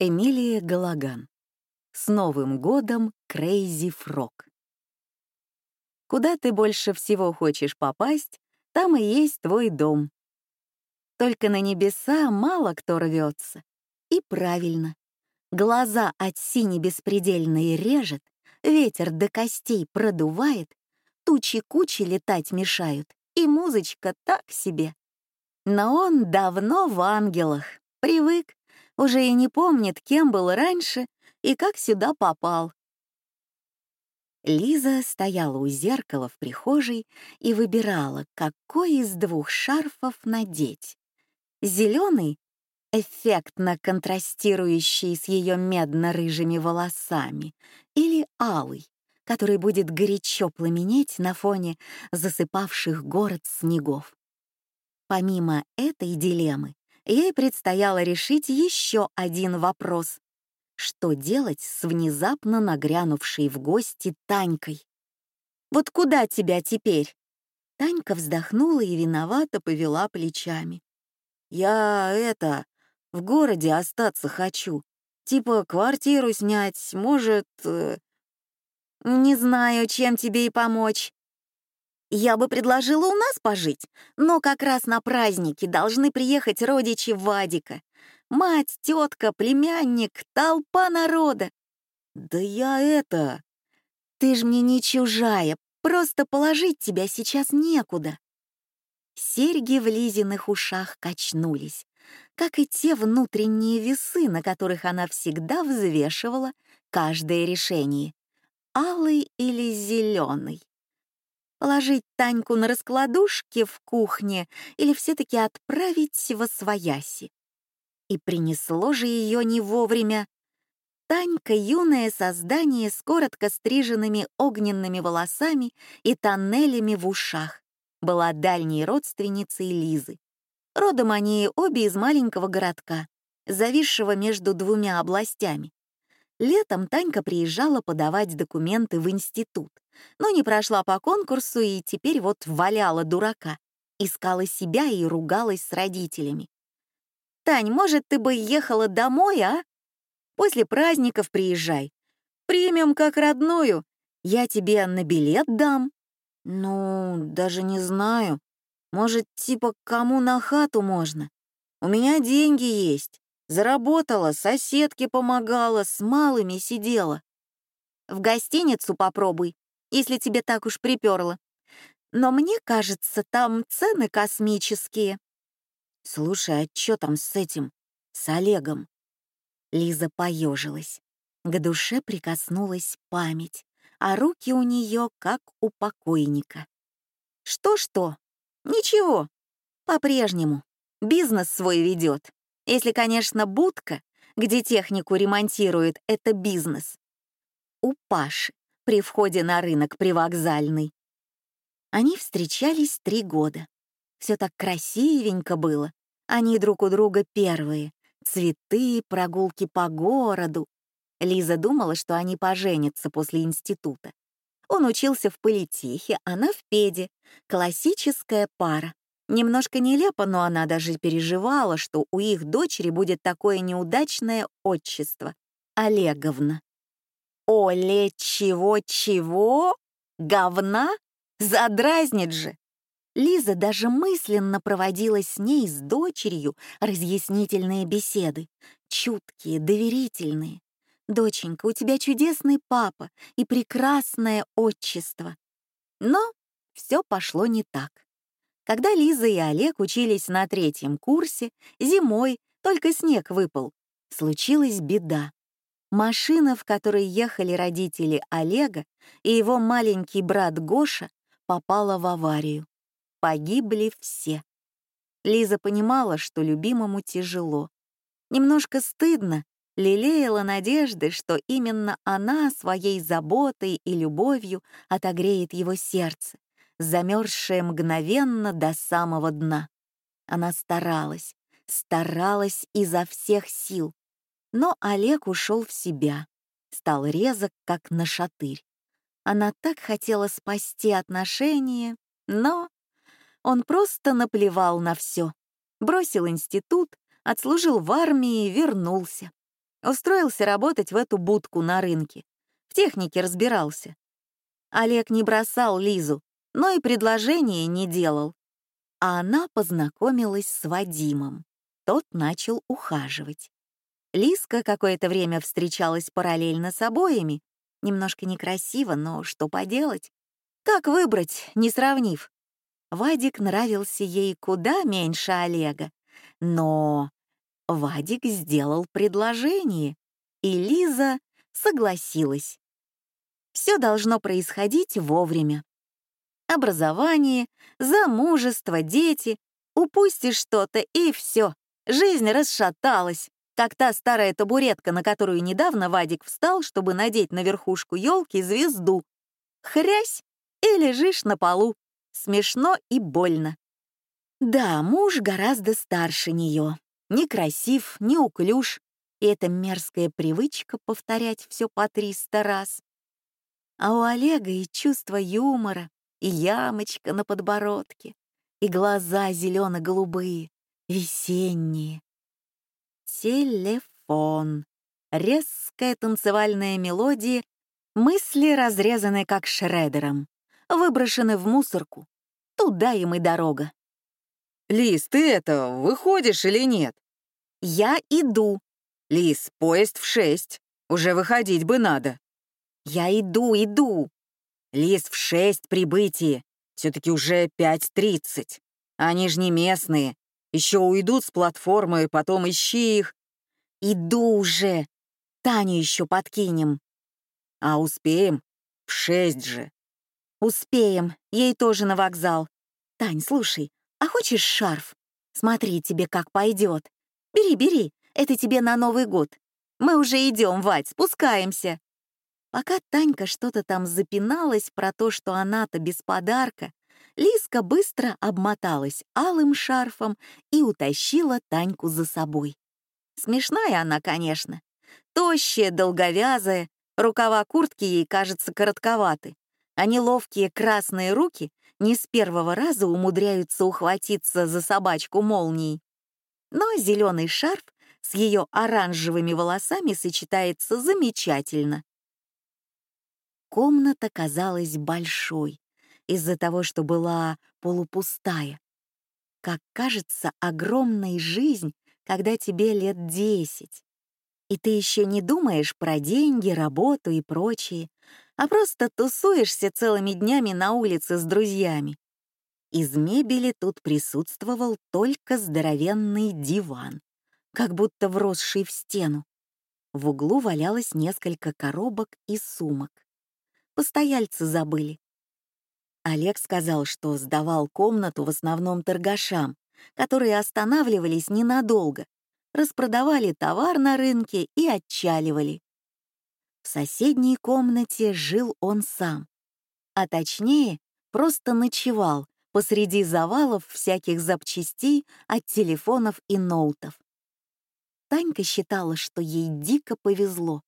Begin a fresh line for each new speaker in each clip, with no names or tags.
Эмилия Галаган. С Новым годом, Крейзи Фрог. Куда ты больше всего хочешь попасть, там и есть твой дом. Только на небеса мало кто рвется. И правильно. Глаза от сини беспредельной режет, ветер до костей продувает, тучи кучи летать мешают, и музычка так себе. Но он давно в ангелах, привык, уже и не помнит, кем был раньше и как сюда попал. Лиза стояла у зеркала в прихожей и выбирала, какой из двух шарфов надеть. Зеленый, эффектно контрастирующий с ее медно-рыжими волосами, или алый, который будет горячо пламенеть на фоне засыпавших город снегов. Помимо этой дилеммы, ей предстояло решить еще один вопрос. Что делать с внезапно нагрянувшей в гости Танькой? «Вот куда тебя теперь?» Танька вздохнула и виновато повела плечами. «Я это, в городе остаться хочу. Типа квартиру снять, может...» э, «Не знаю, чем тебе и помочь. Я бы предложила у нас пожить, но как раз на праздники должны приехать родичи Вадика. Мать, тетка, племянник, толпа народа. Да я это... Ты ж мне не чужая, просто положить тебя сейчас некуда. Серьги в Лизиных ушах качнулись, как и те внутренние весы, на которых она всегда взвешивала каждое решение. Алый или зеленый? Положить Таньку на раскладушке в кухне или все-таки отправить во свояси. И принесло же ее не вовремя. Танька — юное создание с коротко стриженными огненными волосами и тоннелями в ушах, была дальней родственницей Лизы. Родом они обе из маленького городка, зависшего между двумя областями. Летом Танька приезжала подавать документы в институт, но не прошла по конкурсу и теперь вот валяла дурака, искала себя и ругалась с родителями. «Тань, может, ты бы ехала домой, а? После праздников приезжай. Примем как родную. Я тебе на билет дам». «Ну, даже не знаю. Может, типа кому на хату можно? У меня деньги есть. Заработала, соседке помогала, с малыми сидела. В гостиницу попробуй, если тебе так уж приперло. Но мне кажется, там цены космические. Слушай, а что там с этим, с Олегом? Лиза поежилась. К душе прикоснулась память, а руки у нее как у покойника. Что-что? Ничего. По-прежнему. Бизнес свой ведет. Если, конечно, будка, где технику ремонтируют, это бизнес. У Паши при входе на рынок привокзальный. Они встречались три года. Все так красивенько было. Они друг у друга первые. Цветы, прогулки по городу. Лиза думала, что они поженятся после института. Он учился в политехе, она в педе. Классическая пара. Немножко нелепо, но она даже переживала, что у их дочери будет такое неудачное отчество — Олеговна. Оле чего-чего? Говна? Задразнит же! Лиза даже мысленно проводила с ней, с дочерью, разъяснительные беседы. Чуткие, доверительные. «Доченька, у тебя чудесный папа и прекрасное отчество». Но все пошло не так. Когда Лиза и Олег учились на третьем курсе, зимой, только снег выпал, случилась беда. Машина, в которой ехали родители Олега и его маленький брат Гоша, попала в аварию. Погибли все. Лиза понимала, что любимому тяжело. Немножко стыдно, лелеяла надежды, что именно она своей заботой и любовью отогреет его сердце, замерзшее мгновенно до самого дна. Она старалась, старалась изо всех сил. Но Олег ушел в себя, стал резок, как на шатырь. Она так хотела спасти отношения, но он просто наплевал на все. Бросил институт, отслужил в армии и вернулся. Устроился работать в эту будку на рынке. В технике разбирался. Олег не бросал Лизу, но и предложение не делал. А она познакомилась с Вадимом. Тот начал ухаживать. Лиска какое-то время встречалась параллельно с обоими. Немножко некрасиво, но что поделать? Как выбрать, не сравнив? Вадик нравился ей куда меньше Олега. Но Вадик сделал предложение, и Лиза согласилась. Все должно происходить вовремя. Образование, замужество, дети. Упустишь что-то, и все. Жизнь расшаталась, как та старая табуретка, на которую недавно Вадик встал, чтобы надеть на верхушку елки звезду. Хрясь, и лежишь на полу. Смешно и больно. Да, муж гораздо старше нее. Некрасив, неуклюж, и эта мерзкая привычка повторять все по триста раз. А у Олега и чувство юмора, и ямочка на подбородке, и глаза зелено-голубые, весенние. Телефон. Резкая танцевальная мелодия, мысли разрезаны как шредером, выброшены в мусорку. Туда им и дорога.
«Лиз, ты это, выходишь или нет?»
«Я иду».
«Лиз, поезд в шесть. Уже выходить бы надо».
«Я иду, иду».
«Лиз, в шесть прибытие. Все-таки уже пять тридцать. Они же не местные. Еще уйдут с платформы, потом ищи их».
«Иду уже. Таню еще подкинем».
«А успеем? В шесть же».
«Успеем. Ей тоже на вокзал. Тань, слушай, а хочешь шарф? Смотри, тебе как пойдет. Бери, бери, это тебе на Новый год. Мы уже идем, Вать, спускаемся. Пока Танька что-то там запиналась про то, что она-то без подарка, Лиска быстро обмоталась алым шарфом и утащила Таньку за собой. Смешная она, конечно. Тощая, долговязая, рукава куртки ей, кажется, коротковаты, а неловкие красные руки не с первого раза умудряются ухватиться за собачку молнией. Но зеленый шарф с ее оранжевыми волосами сочетается замечательно. Комната казалась большой из-за того, что была полупустая. Как кажется, огромной жизнь, когда тебе лет десять. И ты еще не думаешь про деньги, работу и прочее, а просто тусуешься целыми днями на улице с друзьями. Из мебели тут присутствовал только здоровенный диван, как будто вросший в стену. В углу валялось несколько коробок и сумок. Постояльцы забыли. Олег сказал, что сдавал комнату в основном торгашам, которые останавливались ненадолго, распродавали товар на рынке и отчаливали. В соседней комнате жил он сам. А точнее, просто ночевал посреди завалов всяких запчастей от телефонов и ноутов. Танька считала, что ей дико повезло.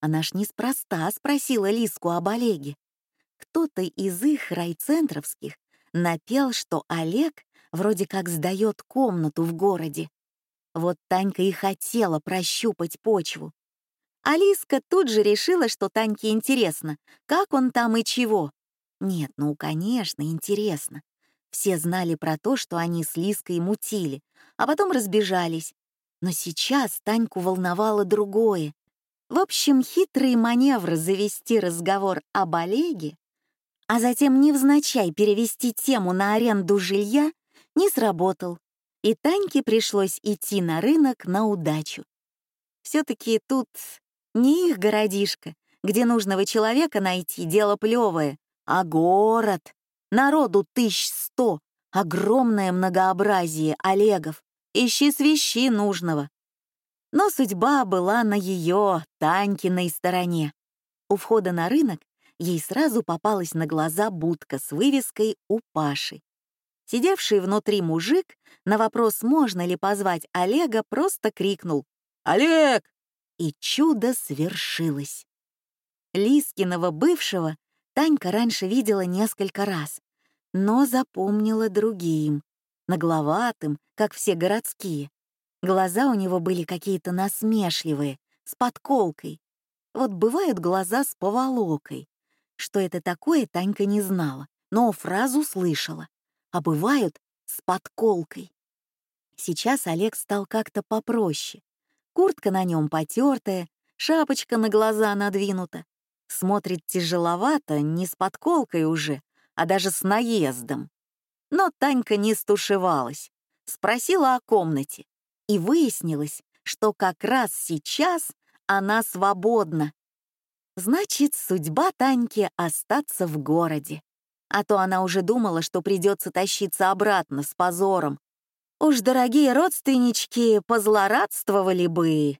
Она ж неспроста спросила Лиску об Олеге. Кто-то из их райцентровских напел, что Олег вроде как сдает комнату в городе. Вот Танька и хотела прощупать почву. Алиска тут же решила, что Таньке интересно, как он там и чего. Нет, ну, конечно, интересно. Все знали про то, что они с Лиской мутили, а потом разбежались. Но сейчас Таньку волновало другое. В общем, хитрый маневр завести разговор об Олеге, а затем невзначай перевести тему на аренду жилья, не сработал, и Таньке пришлось идти на рынок на удачу. Все-таки тут не их городишко, где нужного человека найти дело плевое, а город. Народу тысяч сто, огромное многообразие Олегов. Ищи свищи нужного. Но судьба была на ее, Танькиной стороне. У входа на рынок ей сразу попалась на глаза будка с вывеской «У Паши». Сидевший внутри мужик на вопрос, можно ли позвать Олега, просто крикнул «Олег!» и чудо свершилось. Лискиного бывшего Танька раньше видела несколько раз, но запомнила другим, нагловатым, как все городские. Глаза у него были какие-то насмешливые, с подколкой. Вот бывают глаза с поволокой. Что это такое, Танька не знала, но фразу слышала. А бывают с подколкой. Сейчас Олег стал как-то попроще. Куртка на нем потертая, шапочка на глаза надвинута. Смотрит тяжеловато, не с подколкой уже, а даже с наездом. Но Танька не стушевалась, спросила о комнате, и выяснилось, что как раз сейчас она свободна. Значит, судьба Таньки остаться в городе. А то она уже думала, что придется тащиться обратно с позором. Уж дорогие родственнички позлорадствовали бы.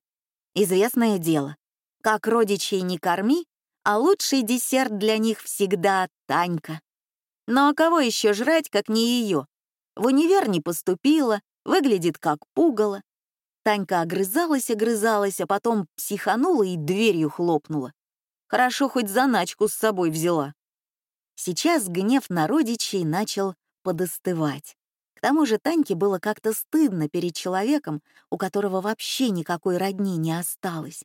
Известное дело, как родичей не корми, а лучший десерт для них всегда Танька. А кого еще жрать, как не ее? В универ не поступила, выглядит как пугало. Танька огрызалась, огрызалась, а потом психанула и дверью хлопнула. Хорошо хоть заначку с собой взяла. Сейчас гнев на родичей начал подостывать. К тому же Таньке было как-то стыдно перед человеком, у которого вообще никакой родни не осталось.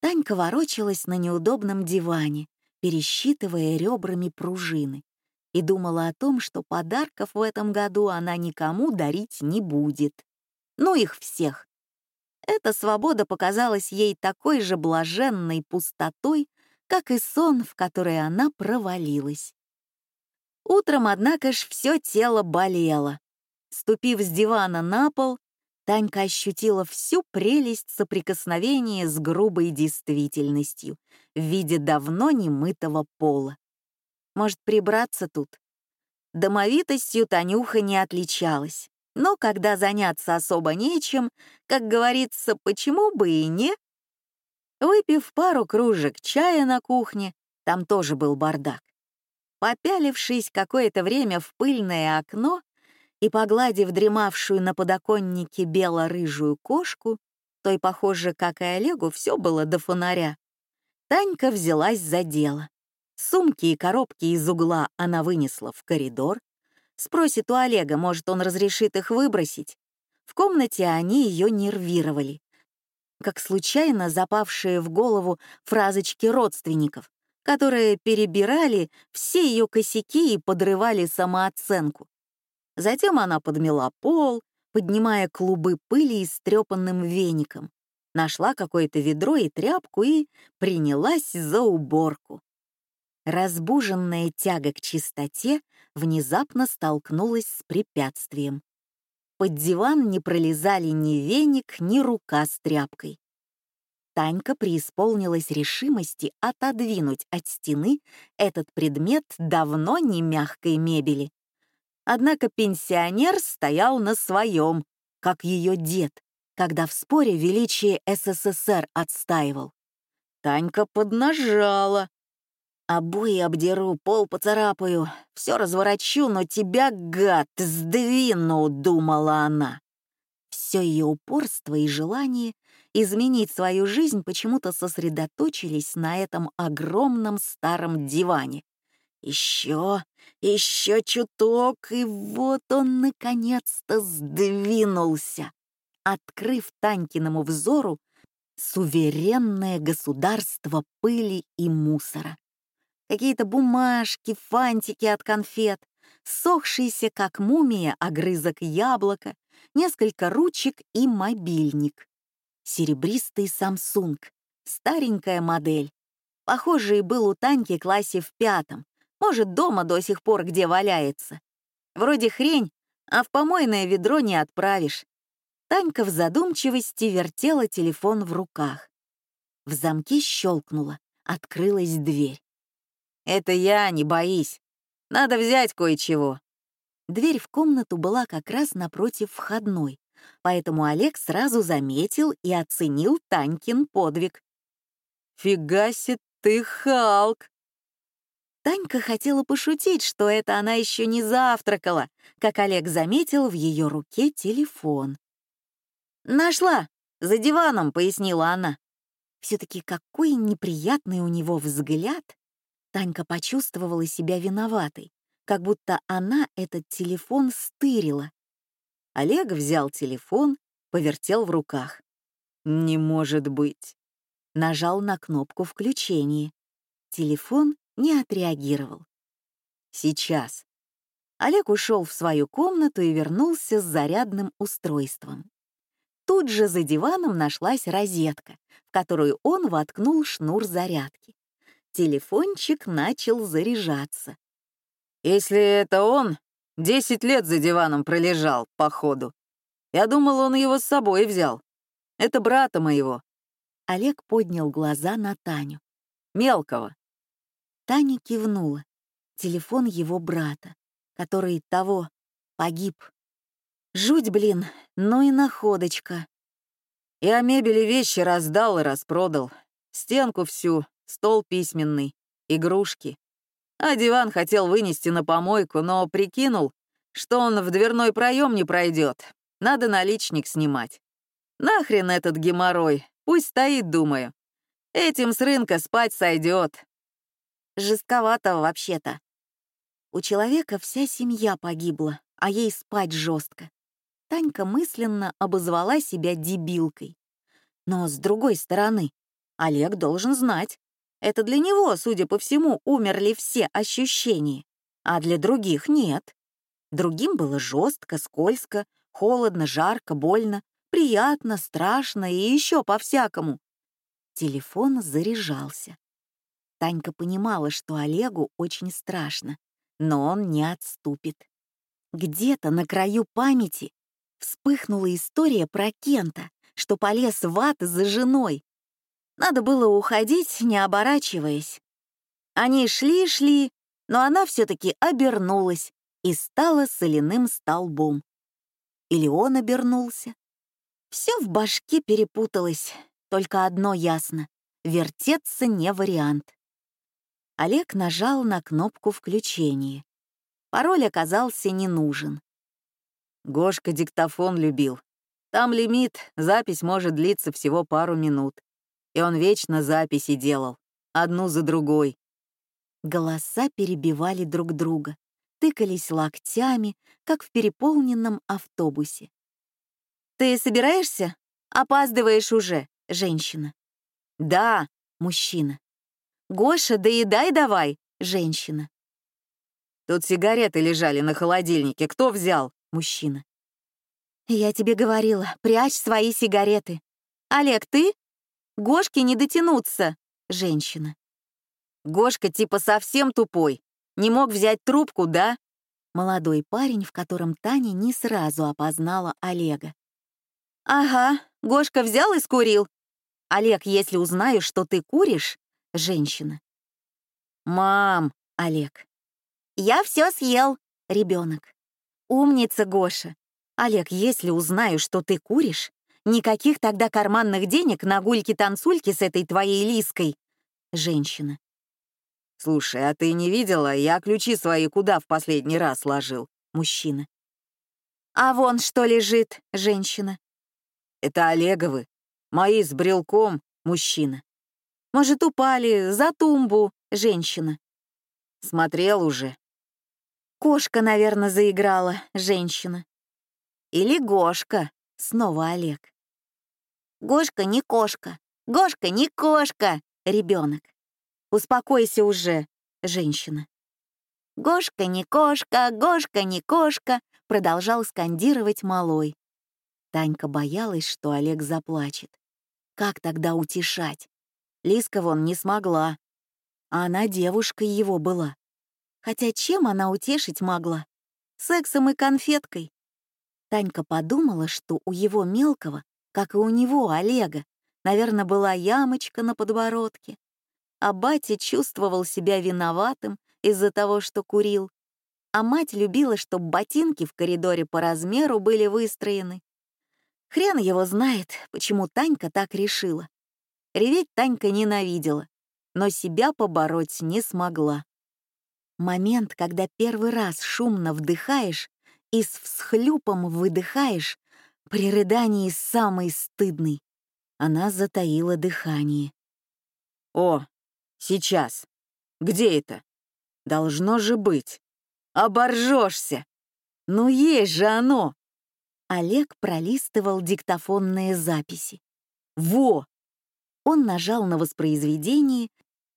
Танька ворочалась на неудобном диване, пересчитывая ребрами пружины, и думала о том, что подарков в этом году она никому дарить не будет. Ну их всех. Эта свобода показалась ей такой же блаженной пустотой, как и сон, в который она провалилась. Утром, однако ж, все тело болело. Ступив с дивана на пол, Танька ощутила всю прелесть соприкосновения с грубой действительностью в виде давно немытого пола. Может, прибраться тут? Домовитостью Танюха не отличалась, но когда заняться особо нечем, как говорится, почему бы и не? Выпив пару кружек чая на кухне, там тоже был бардак. Попялившись какое-то время в пыльное окно и погладив дремавшую на подоконнике бело-рыжую кошку, той, похоже, как и Олегу, все было до фонаря, Танька взялась за дело. Сумки и коробки из угла она вынесла в коридор. Спросит у Олега, может, он разрешит их выбросить. В комнате они ее нервировали как случайно запавшие в голову фразочки родственников, которые перебирали все ее косяки и подрывали самооценку. Затем она подмела пол, поднимая клубы пыли истрепанным веником, нашла какое-то ведро и тряпку и принялась за уборку. Разбуженная тяга к чистоте внезапно столкнулась с препятствием. Под диван не пролезали ни веник, ни рука с тряпкой. Танька преисполнилась решимости отодвинуть от стены этот предмет давно не мягкой мебели. Однако пенсионер стоял на своем, как ее дед, когда в споре величие СССР отстаивал. Танька поднажала, Обои обдеру, пол поцарапаю, все разворочу, но тебя, гад, сдвину, думала она. Все ее упорство и желание изменить свою жизнь почему-то сосредоточились на этом огромном старом диване. Еще, еще чуток, и вот он наконец-то сдвинулся, открыв Танькиному взору суверенное государство пыли и мусора какие-то бумажки, фантики от конфет, сохшийся, как мумия, огрызок яблока, несколько ручек и мобильник. Серебристый Samsung, старенькая модель. Похожий был у Таньки классе в пятом, может, дома до сих пор где валяется. Вроде хрень, а в помойное ведро не отправишь. Танька в задумчивости вертела телефон в руках. В замке щелкнуло, открылась дверь. «Это я, не боись. Надо взять кое-чего». Дверь в комнату была как раз напротив входной, поэтому Олег сразу заметил и оценил Танькин подвиг. «Фига себе ты, Халк!» Танька хотела пошутить, что это она еще не завтракала, как Олег заметил в ее руке телефон. «Нашла! За диваном!» — пояснила она. Все-таки какой неприятный у него взгляд Танька почувствовала себя виноватой, как будто она этот телефон стырила. Олег взял телефон, повертел в руках. «Не может быть! Нажал на кнопку включения. Телефон не отреагировал. Сейчас. Олег ушел в свою комнату и вернулся с зарядным устройством. Тут же за диваном нашлась розетка, в которую он воткнул шнур зарядки. Телефончик начал заряжаться.
«Если это он, десять лет за диваном пролежал, походу. Я думал, он его с собой взял. Это брата моего».
Олег поднял глаза на Таню.
«Мелкого».
Таня кивнула. Телефон его брата, который того погиб. Жуть, блин, ну и находочка.
Я мебели вещи раздал и распродал. Стенку всю, стол письменный, игрушки. А диван хотел вынести на помойку, но прикинул, что он в дверной проем не пройдет. Надо наличник снимать. Нахрен этот геморрой, пусть стоит, думаю. Этим с рынка спать сойдет.
Жестковато вообще-то. У человека вся семья погибла, а ей спать жестко. Танька мысленно обозвала себя дебилкой. Но с другой стороны, Олег должен знать. Это для него, судя по всему, умерли все ощущения, а для других нет. Другим было жестко, скользко, холодно, жарко, больно, приятно, страшно и еще по-всякому. Телефон заряжался. Танька понимала, что Олегу очень страшно, но он не отступит. Где-то на краю памяти вспыхнула история про Кента, что полез в ад за женой. Надо было уходить, не оборачиваясь. Они шли-шли, но она все-таки обернулась и стала соляным столбом. Или он обернулся. Все в башке перепуталось, только одно ясно — вертеться не вариант. Олег нажал на кнопку включения. Пароль оказался не нужен.
Гошка диктофон любил. Там лимит, запись может длиться всего пару минут. И он вечно записи делал, одну за другой.
Голоса перебивали друг друга, тыкались локтями, как в переполненном автобусе. «Ты собираешься? Опаздываешь уже, женщина». «Да, мужчина». «Гоша, доедай давай, женщина».
«Тут сигареты лежали на холодильнике, кто взял?»
Мужчина. «Я тебе говорила, прячь свои сигареты. Олег, ты? Гошке не дотянуться!» Женщина.
«Гошка типа совсем тупой. Не мог взять трубку, да?»
Молодой парень, в котором Таня не сразу опознала Олега. «Ага, Гошка взял и скурил. Олег, если узнаю, что ты куришь...» Женщина.
«Мам!»
Олег. «Я все съел!» Ребенок. «Умница, Гоша! Олег, если узнаю, что ты куришь, никаких тогда карманных денег на гульки-танцульки с этой твоей Лиской!» Женщина.
«Слушай, а ты не видела? Я ключи свои куда в последний раз ложил?»
Мужчина. «А вон что лежит?» Женщина.
«Это Олеговы. Мои с брелком?» Мужчина.
«Может, упали за тумбу?» Женщина.
«Смотрел уже.
Кошка, наверное, заиграла, женщина. Или Гошка, снова Олег. Гошка не кошка, Гошка не кошка, ребенок. Успокойся уже, женщина. Гошка не кошка, Гошка не кошка, продолжал скандировать малой. Танька боялась, что Олег заплачет. Как тогда утешать? Лиска вон не смогла. А она девушкой его была. Хотя чем она утешить могла? Сексом и конфеткой. Танька подумала, что у его мелкого, как и у него, Олега, наверное, была ямочка на подбородке. А батя чувствовал себя виноватым из-за того, что курил. А мать любила, чтобы ботинки в коридоре по размеру были выстроены. Хрен его знает, почему Танька так решила. Реветь Танька ненавидела, но себя побороть не смогла. Момент, когда первый раз шумно вдыхаешь и с всхлюпом выдыхаешь, при рыдании самый стыдный. Она затаила дыхание.
«О, сейчас. Где это? Должно же быть. Оборжешься. Ну есть же оно!»
Олег пролистывал диктофонные записи.
«Во!
Он нажал на воспроизведение,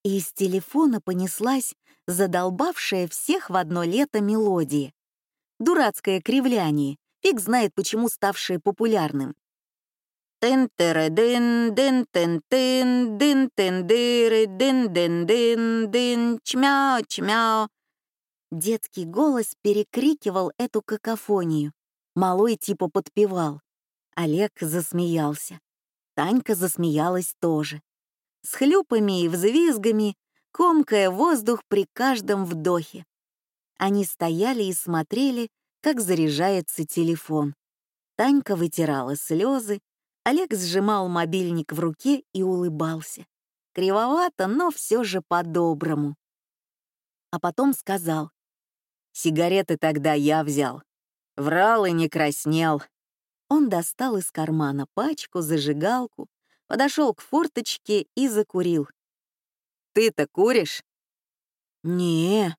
и из телефона понеслась задолбавшая всех в одно лето мелодия. Дурацкое кривляние, фиг знает почему ставшее популярным. тын тыры дын дын тын тын дын чмяу Детский голос перекрикивал эту какофонию. Малой типа подпевал. Олег засмеялся. Танька засмеялась тоже. С хлюпами и взвизгами, комкая воздух при каждом вдохе. Они стояли и смотрели, как заряжается телефон. Танька вытирала слезы, Олег сжимал мобильник в руке и улыбался. Кривовато, но все же по-доброму. А потом сказал. Сигареты тогда я взял. Врал и не краснел. Он достал из кармана пачку, зажигалку, подошел к форточке и закурил. «Ты-то куришь?» «Не».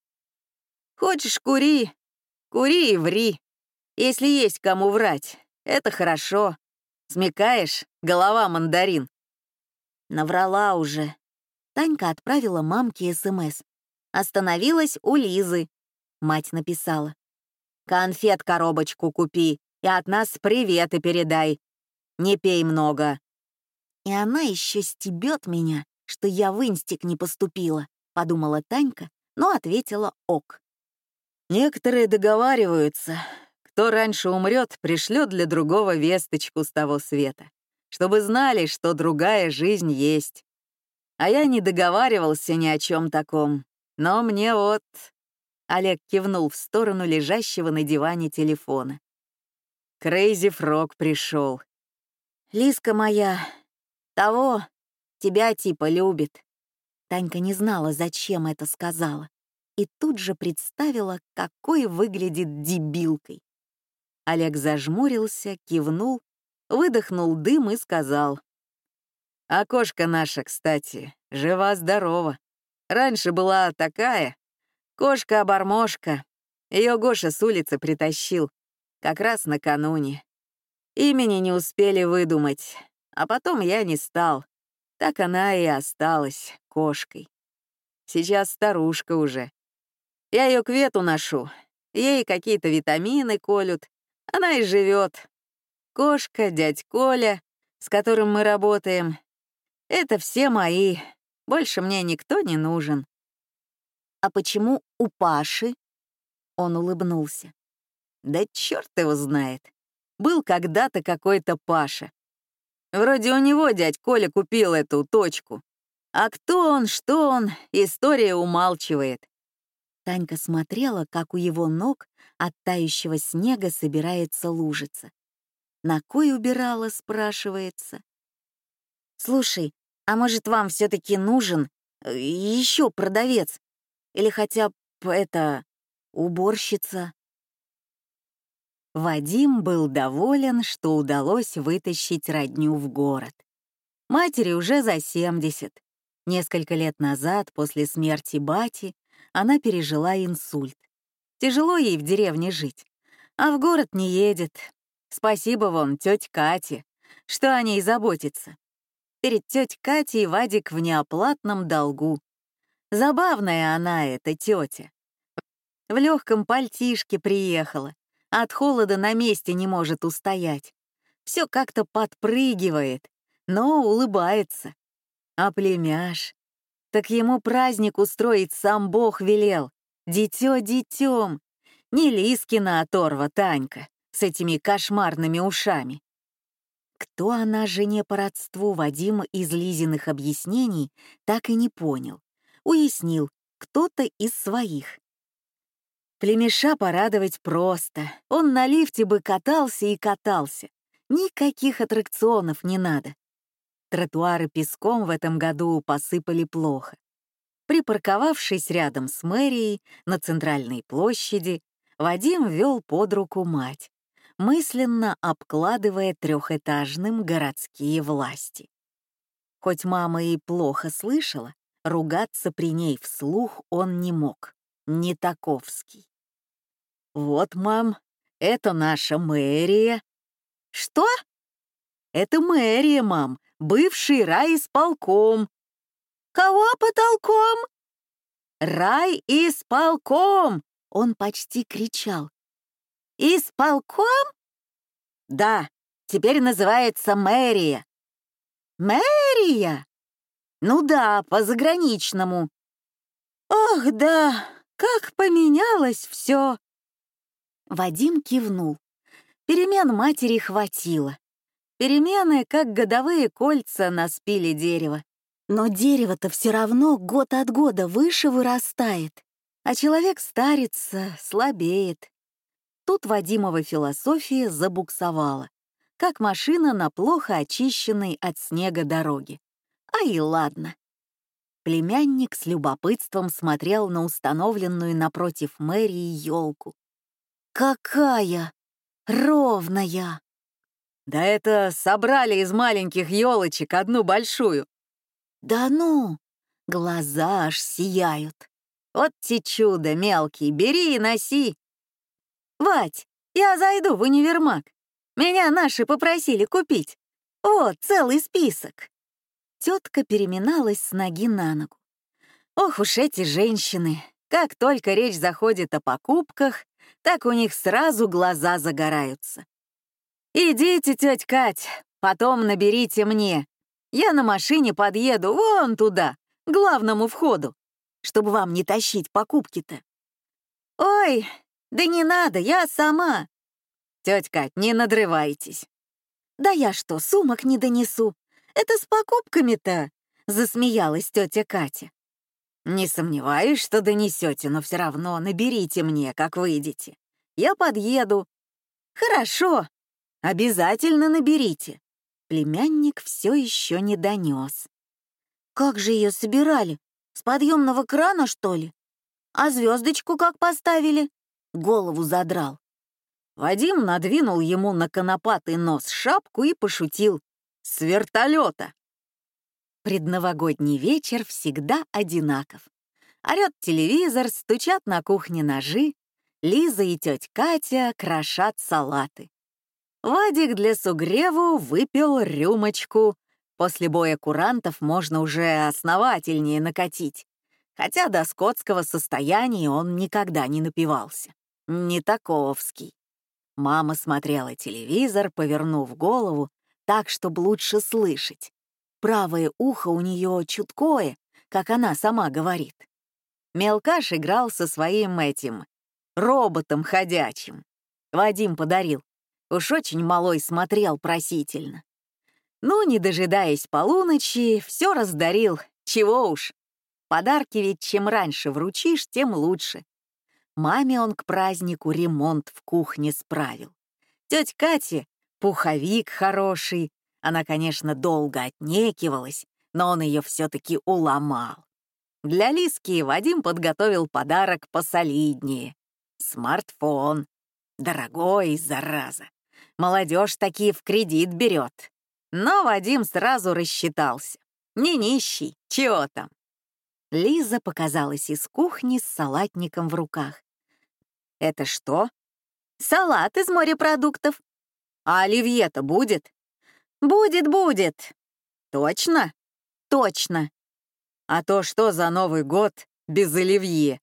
«Хочешь, кури. Кури и ври. Если есть кому врать, это хорошо. Смекаешь, голова мандарин». Наврала уже. Танька отправила мамке СМС. Остановилась у Лизы. Мать написала. «Конфет коробочку купи и от нас приветы передай. Не пей много». И она еще стебет меня, что я в инстик не поступила, подумала Танька, но ответила ок. Некоторые договариваются. Кто раньше умрет, пришлет для другого весточку с того света, чтобы знали, что другая жизнь есть. А я не договаривался ни о чем таком. Но мне вот Олег кивнул в сторону лежащего на диване телефона. Крейзи Фрог пришел. «Лиска моя, того, тебя типа любит». Танька не знала, зачем это сказала, и тут же представила, какой выглядит дебилкой. Олег зажмурился, кивнул, выдохнул дым и сказал. «А кошка наша, кстати, жива-здорова. Раньше была такая, Кошка-обормошка. Ее Гоша с улицы притащил. Как раз накануне. Имени не успели выдумать. А потом я не стал. Так она и осталась кошкой. Сейчас старушка уже. Я ее к вету ношу. Ей какие-то витамины колют. Она и живет. Кошка, дядь Коля, с которым мы работаем. Это все мои. Больше мне никто не нужен. «А почему у Паши?» Он улыбнулся. «Да черт его знает. Был когда-то какой-то Паша. Вроде у него дядь Коля купил эту точку. А кто он, что он, история умалчивает». Танька смотрела, как у его ног от тающего снега собирается лужица. «На кой убирала?» — спрашивается. «Слушай, а может, вам все таки нужен э, еще продавец? Или хотя бы это уборщица. Вадим был доволен, что удалось вытащить родню в город. Матери уже за 70. Несколько лет назад, после смерти бати, она пережила инсульт. Тяжело ей в деревне жить, а в город не едет. Спасибо вон тетя Кате, что о ней заботится. Перед тетей Катей Вадик в неоплатном долгу. Забавная она, эта тетя. В легком пальтишке приехала, от холода на месте не может устоять. Все как-то подпрыгивает, но улыбается. А племяш? Так ему праздник устроить сам Бог велел. Дитё детем. Не Лискина оторва Танька с этими кошмарными ушами. Кто она жене по родству Вадима из Лизиных объяснений, так и не понял уяснил, кто-то из своих. Племеша порадовать просто. Он на лифте бы катался и катался. Никаких аттракционов не надо. Тротуары песком в этом году посыпали плохо. Припарковавшись рядом с мэрией на центральной площади, Вадим вел под руку мать, мысленно обкладывая трехэтажным городские власти. Хоть мама и плохо слышала, Ругаться при ней вслух он не мог. Не таковский. «Вот, мам, это наша мэрия». «Что?» «Это мэрия, мам,
бывший райисполком.
Кого потолком?
Райисполком! Он почти кричал.
Исполком?
Да, теперь называется мэрия.
Мэрия?
Ну да, по-заграничному.
Ох, да, как поменялось все.
Вадим кивнул. Перемен матери хватило. Перемены, как годовые кольца на спиле дерева. Но дерево-то все равно год от года выше вырастает, а человек старится, слабеет. Тут Вадимова философия забуксовала, как машина на плохо очищенной от снега дороге. А и ладно. Племянник с любопытством смотрел на установленную напротив мэрии елку. «Какая! Ровная!» «Да это собрали из маленьких елочек одну большую!» «Да ну! Глаза аж сияют! Вот те чудо мелкий, бери и носи!» «Вать, я зайду в универмаг. Меня наши попросили купить. Вот, целый список». Тетка переминалась с ноги на ногу. Ох уж эти женщины! Как только речь заходит о покупках, так у них сразу глаза загораются. «Идите, тетя Кать, потом наберите мне. Я на машине подъеду вон туда, к главному входу, чтобы вам не тащить покупки-то». «Ой, да не надо, я сама». «Тетя Кать, не надрывайтесь». «Да я что, сумок не донесу? Это с покупками-то?» — засмеялась тетя Катя. «Не сомневаюсь, что донесете, но все равно наберите мне, как выйдете. Я подъеду». «Хорошо, обязательно наберите». Племянник все еще не донес. «Как же ее собирали? С подъемного крана, что ли? А звездочку как поставили?» Голову задрал. Вадим надвинул ему на конопатый нос шапку и пошутил. «С вертолета!» Предновогодний вечер всегда одинаков. Орет телевизор, стучат на кухне ножи, Лиза и тетя Катя крошат салаты. Вадик для сугреву выпил рюмочку. После боя курантов можно уже основательнее накатить, хотя до скотского состояния он никогда не напивался. Не таковский. Мама смотрела телевизор, повернув голову так, чтобы лучше слышать. Правое ухо у нее чуткое, как она сама говорит. Мелкаш играл со своим этим роботом ходячим. Вадим подарил. Уж очень малой смотрел просительно. Ну, не дожидаясь полуночи, все раздарил. Чего уж. Подарки ведь чем раньше вручишь, тем лучше. Маме он к празднику ремонт в кухне справил. Тетя Кате — пуховик хороший, она, конечно, долго отнекивалась, но он ее все-таки уломал. Для Лиски Вадим подготовил подарок посолиднее. Смартфон. Дорогой, зараза. Молодежь такие в кредит берет. Но Вадим сразу рассчитался. Не нищий, чего там. Лиза показалась из кухни с салатником в руках. «Это что?» «Салат из морепродуктов». «А оливье-то будет?» «Будет, будет». «Точно?» «Точно». «А то что за Новый год без оливье?»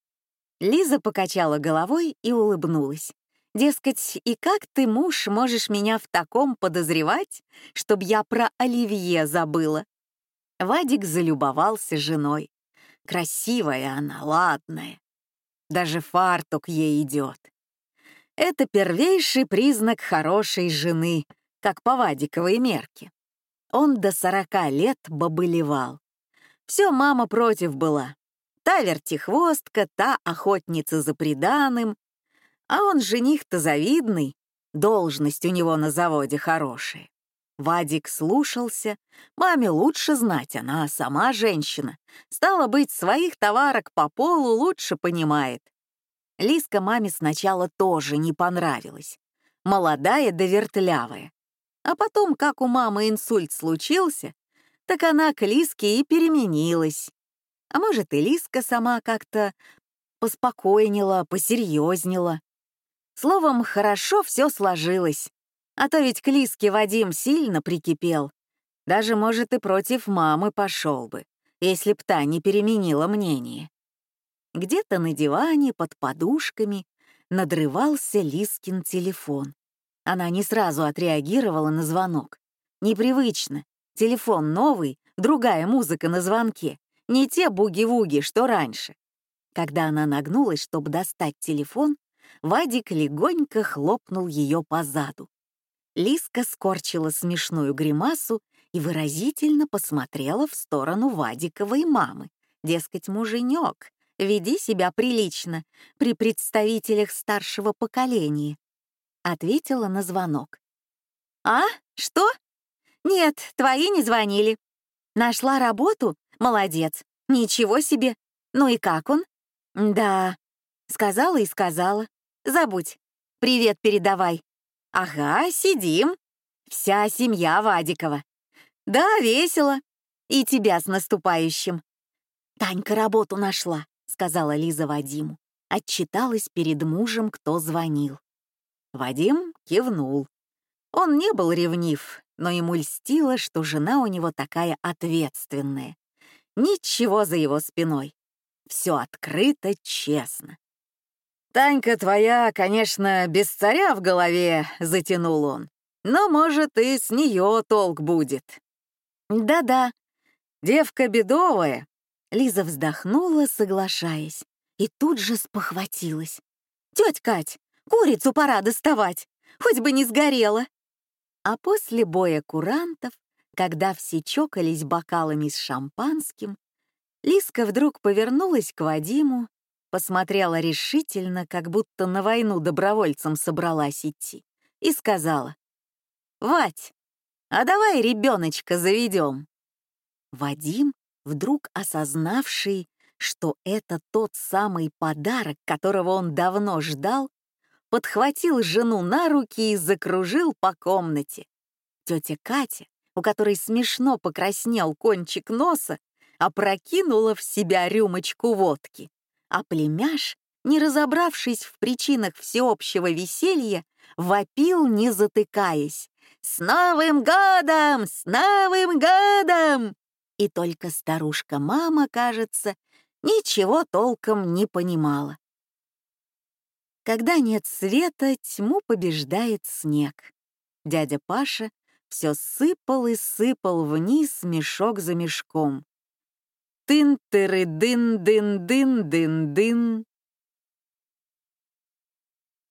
Лиза покачала головой и улыбнулась. Дескать, и как ты, муж, можешь меня в таком подозревать, чтоб я про оливье забыла? Вадик залюбовался женой. Красивая она, ладная. Даже фартук ей идет. Это первейший признак хорошей жены, как по Вадиковой мерке. Он до сорока лет бобылевал. Все мама против была. Та вертихвостка, та охотница за приданым. А он жених-то завидный, должность у него на заводе хорошая. Вадик слушался, маме лучше знать, она сама женщина. Стало быть, своих товарок по полу лучше понимает. Лиска маме сначала тоже не понравилась. Молодая да вертлявая. А потом, как у мамы инсульт случился, так она к Лиске и переменилась. А может, и Лиска сама как-то поспокойнела, посерьезнела. Словом, хорошо все сложилось. А то ведь к Лиске Вадим сильно прикипел. Даже, может, и против мамы пошел бы, если б та не переменила мнение. Где-то на диване под подушками надрывался Лискин телефон. Она не сразу отреагировала на звонок. Непривычно. Телефон новый, другая музыка на звонке. Не те буги-вуги, что раньше. Когда она нагнулась, чтобы достать телефон, Вадик легонько хлопнул ее по заду. Лиска скорчила смешную гримасу и выразительно посмотрела в сторону Вадиковой мамы. Дескать, муженек, веди себя прилично при представителях старшего поколения. Ответила на звонок. «А? Что? Нет, твои не звонили. Нашла работу? Молодец. Ничего себе. Ну и как он? Да. Сказала и сказала. Забудь. Привет передавай. Ага, сидим. Вся семья Вадикова. Да, весело. И тебя с наступающим. Танька работу нашла, сказала Лиза Вадиму. Отчиталась перед мужем, кто звонил. Вадим кивнул. Он не был ревнив, но ему льстило, что жена у него такая ответственная. Ничего за его спиной. Все открыто, честно. «Танька твоя, конечно, без царя в голове», — затянул он. «Но, может, и с нее толк будет». «Да-да, девка бедовая». Лиза вздохнула, соглашаясь, и тут же спохватилась. «Тетя Кать, курицу пора доставать, хоть бы не сгорела». А после боя курантов, когда все чокались бокалами с шампанским, Лиска вдруг повернулась к Вадиму посмотрела решительно, как будто на войну добровольцем собралась идти, и сказала, «Вать, а давай ребеночка заведем». Вадим, вдруг осознавший, что это тот самый подарок, которого он давно ждал, подхватил жену на руки и закружил по комнате. Тетя Катя, у которой смешно покраснел кончик носа, опрокинула в себя рюмочку водки а племяш, не разобравшись в причинах всеобщего веселья, вопил, не затыкаясь. «С Новым годом! С Новым годом!» И только старушка-мама, кажется, ничего толком не понимала. Когда нет света, тьму побеждает снег. Дядя Паша все сыпал и сыпал вниз мешок за мешком. Тын-тыры-дын-дын-дын-дын-дын.